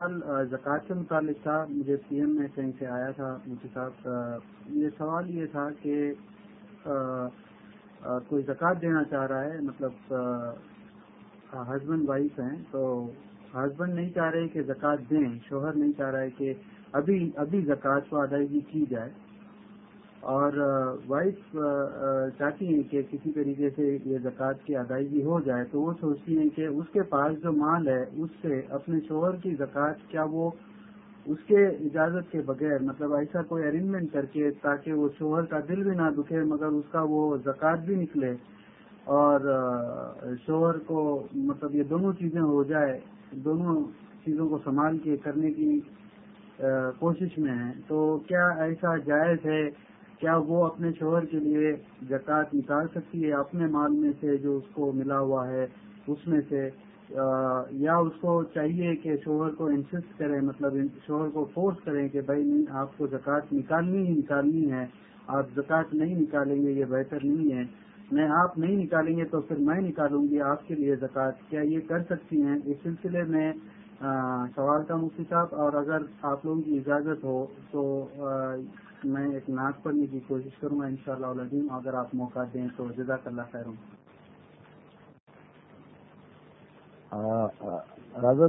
زکوٰۃ سے متعلق تھا، مجھے پی ایم میں کہیں سے آیا تھا، مجھے صاحب یہ سوال یہ تھا کہ کوئی زکوٰۃ دینا چاہ رہا ہے مطلب ہسبینڈ وائف ہیں، تو ہسبینڈ نہیں چاہ رہے کہ زکوٰۃ دیں، شوہر نہیں چاہ رہا ہے کہ ابھی ابھی زکوٰۃ کو ادائیگی کی جائے۔ اور وائف چاہتی ہیں کہ کسی طریقے سے یہ زکوٰۃ کی ادائیگی ہو جائے، تو وہ سوچتی ہیں کہ اس کے پاس جو مال ہے، اس سے اپنے شوہر کی زکوٰۃ کیا وہ اس کے اجازت کے بغیر مطلب ایسا کوئی ارینجمنٹ کر کے تاکہ وہ شوہر کا دل بھی نہ دکھے، مگر اس کا وہ زکوٰۃ بھی نکلے اور شوہر کو مطلب یہ دونوں چیزیں ہو جائے، دونوں چیزوں کو سنبھال کے کرنے کی کوشش میں ہیں۔ تو کیا ایسا جائز ہے کیا وہ اپنے شوہر کے لیے زکوٰۃ نکال سکتی ہے؟ اپنے مال میں سے جو اس کو ملا ہوا ہے، اس میں سے یا اس کو چاہیے کہ شوہر کو انسسٹ کریں مطلب شوہر کو فورس کریں کہ بھائی، نہیں، آپ کو زکوٰۃ نکالنی ہی نکالنی ہے۔ آپ زکوٰۃ نہیں نکالیں گے، یہ بہتر نہیں ہے۔ میں آپ نہیں نکالیں گے تو پھر میں نکالوں گی آپ کے لیے زکوٰۃ۔ کیا یہ کر سکتی ہیں؟ اس سلسلے میں سوال کا مفتی صاحب، اور اگر آپ لوگوں کی اجازت ہو تو میں ایک نعت پڑھنے کی کوشش کروں گا ان شاء اللہ اگر آپ موقع دیں تو جزاک اللہ خیر ہوں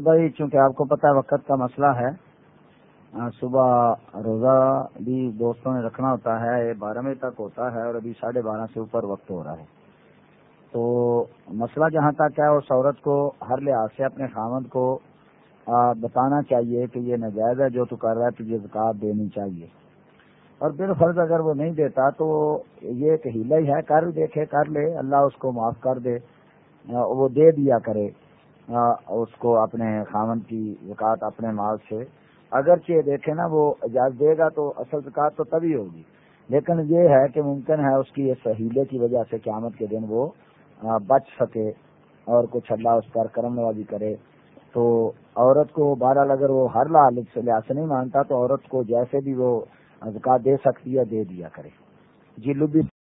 بھائی، چونکہ آپ کو پتا وقت کا مسئلہ ہے صبح روزہ بھی دوستوں نے رکھنا ہوتا ہے، یہ بارہ بجے تک ہوتا ہے اور ابھی ساڑھے بارہ سے اوپر وقت ہو رہا ہے۔ تو مسئلہ جہاں تک ہے، اس عورت کو ہر لحاظ سے اپنے خامد کو بتانا چاہیے کہ یہ نجائز ہے، جو تو کر رہا ہے تجھے زکات دینی چاہیے۔ اور بالفرض اگر وہ نہیں دیتا تو یہ ایک ہیلا ہی ہے، کر دیکھے، کر لے، اللہ اس کو معاف کر دے وہ دے دیا کرے اس کو اپنے خامن کی زکات اپنے مال سے۔ اگرچہ دیکھے نا، وہ اجازت دے گا تو اصل زکات تو تبھی ہوگی۔ لیکن یہ ہے کہ ممکن ہے اس کی اس ہیلے کی وجہ سے قیامت کے دن وہ بچ سکے اور کچھ اللہ اس پر کرم نوازی کرے۔ تو عورت کو بہرحال اگر وہ ہر لحاظ سے لحاظ سے نہیں مانتا تو عورت کو جیسے بھی وہ ازکا دے سکتی ہے دے دیا کرے۔ جی لبی